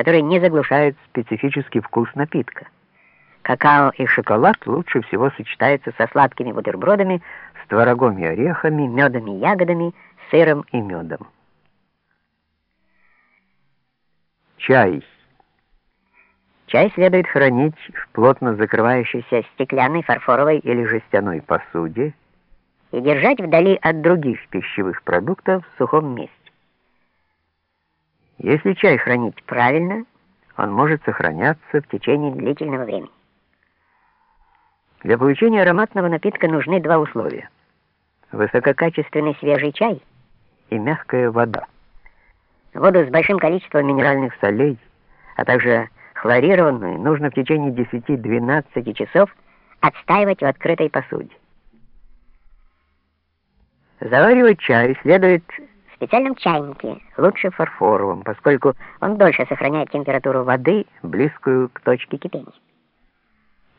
которые не заглушают специфический вкус напитка. Какао и шоколад лучше всего сочетаются со сладкими бутербродами, с творогом и орехами, медом и ягодами, сыром и медом. Чай. Чай следует хранить в плотно закрывающейся стеклянной, фарфоровой или жестяной посуде и держать вдали от других пищевых продуктов в сухом месте. Если чай хранить правильно, он может сохраняться в течение длительного времени. Для получения ароматного напитка нужны два условия. Высококачественный свежий чай и мягкая вода. Воду с большим количеством минеральных солей, а также хлорированную, нужно в течение 10-12 часов отстаивать в открытой посуде. Заваривать чай следует специальном чайнике, лучше фарфоровом, поскольку он дольше сохраняет температуру воды, близкую к точке кипения.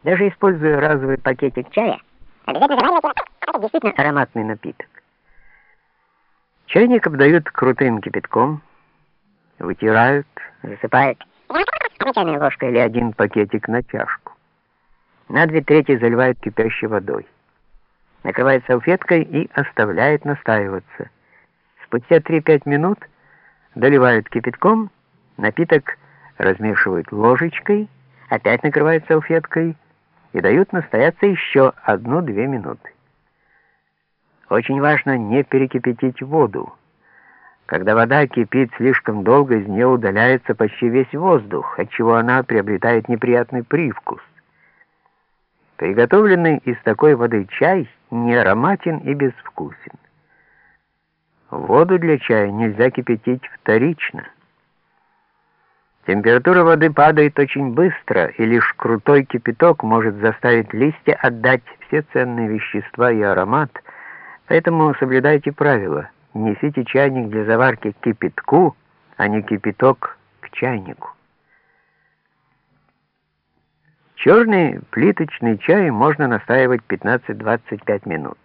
Даже используя разовый пакетик чая, обязательно заваривайте, это действительно ароматный напиток. Чайник обдают крутым кипятком, вытирают, засыпают чайной ложкой или один пакетик на чашку. На две трети заливают кипящей водой. Накрывают салфеткой и оставляют настаиваться – Спустя 3-5 минут доливают кипятком, напиток размешивают ложечкой, опять накрывают салфеткой и дают настояться еще 1-2 минуты. Очень важно не перекипятить воду. Когда вода кипит слишком долго, из нее удаляется почти весь воздух, отчего она приобретает неприятный привкус. Приготовленный из такой воды чай не ароматен и безвкусен. Воду для чая нельзя кипятить вторично. Температура воды падает очень быстро, и лишь крутой кипяток может заставить листья отдать все ценные вещества и аромат, поэтому соблюдайте правила. Несите чайник для заварки к кипятку, а не кипяток к чайнику. Черный плиточный чай можно настаивать 15-25 минут.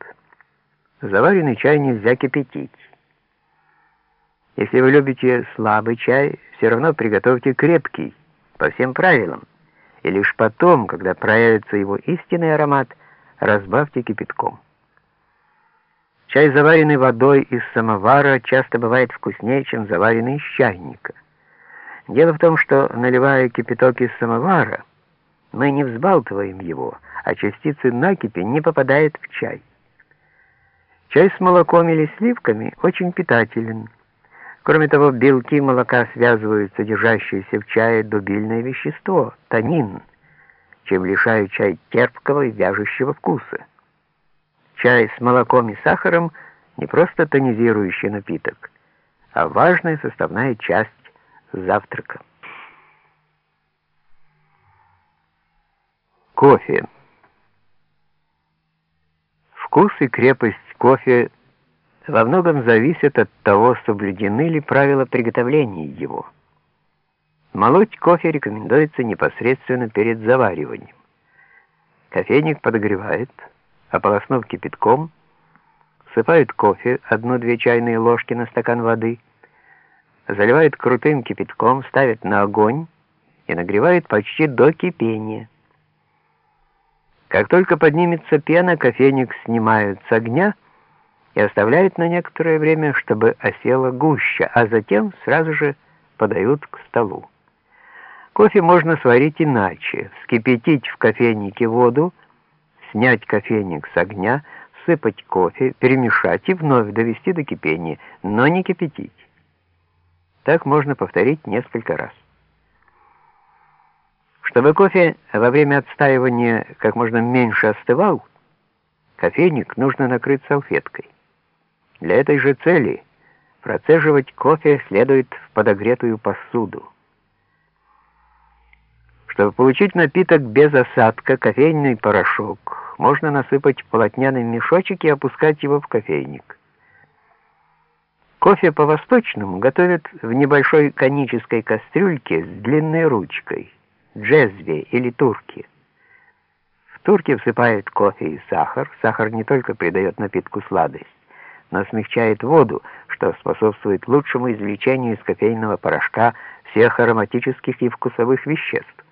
Заваренный чай нельзя кипятить. Если вы любите слабый чай, все равно приготовьте крепкий, по всем правилам. И лишь потом, когда проявится его истинный аромат, разбавьте кипятком. Чай, заваренный водой из самовара, часто бывает вкуснее, чем заваренный из чайника. Дело в том, что, наливая кипяток из самовара, мы не взбалтываем его, а частицы накипи не попадают в чай. Чай с молоком или сливками очень питателен. Кроме того, белки молока связывают содержащееся в чае дубильное вещество, танин, чем лишают чай терпкого и вяжущего вкуса. Чай с молоком и сахаром не просто тонизирующий напиток, а важная составная часть завтрака. Кофе. Вкус и крепость кофе во многом зависит от того, соблюдены ли правила приготовления его. Молоть кофе рекомендуется непосредственно перед завариванием. Кофейник подогревает, ополоснув кипятком, всыпают кофе, одну-две чайные ложки на стакан воды, заливают крутым кипятком, ставят на огонь и нагревают почти до кипения. Как только поднимется пена, кофейник снимают с огня, и оставляют на некоторое время, чтобы осела гуща, а затем сразу же подают к столу. Кофе можно сварить иначе. Вскипятить в кофейнике воду, снять кофейник с огня, сыпать кофе, перемешать и вновь довести до кипения, но не кипятить. Так можно повторить несколько раз. Чтобы кофе во время отстаивания как можно меньше остывал, кофейник нужно накрыть салфеткой. Для этой же цели процеживать кофе следует в подогретую посуду. Чтобы получить напиток без осадка, кофейный порошок можно насыпать в полотняный мешочек и опускать его в кофейник. Кофе по-восточному готовят в небольшой конической кастрюльке с длинной ручкой, джезве или турке. В турке всыпают кофе и сахар. Сахар не только придает напитку сладость, но смягчает воду, что способствует лучшему извлечению из кофейного порошка всех ароматических и вкусовых веществ.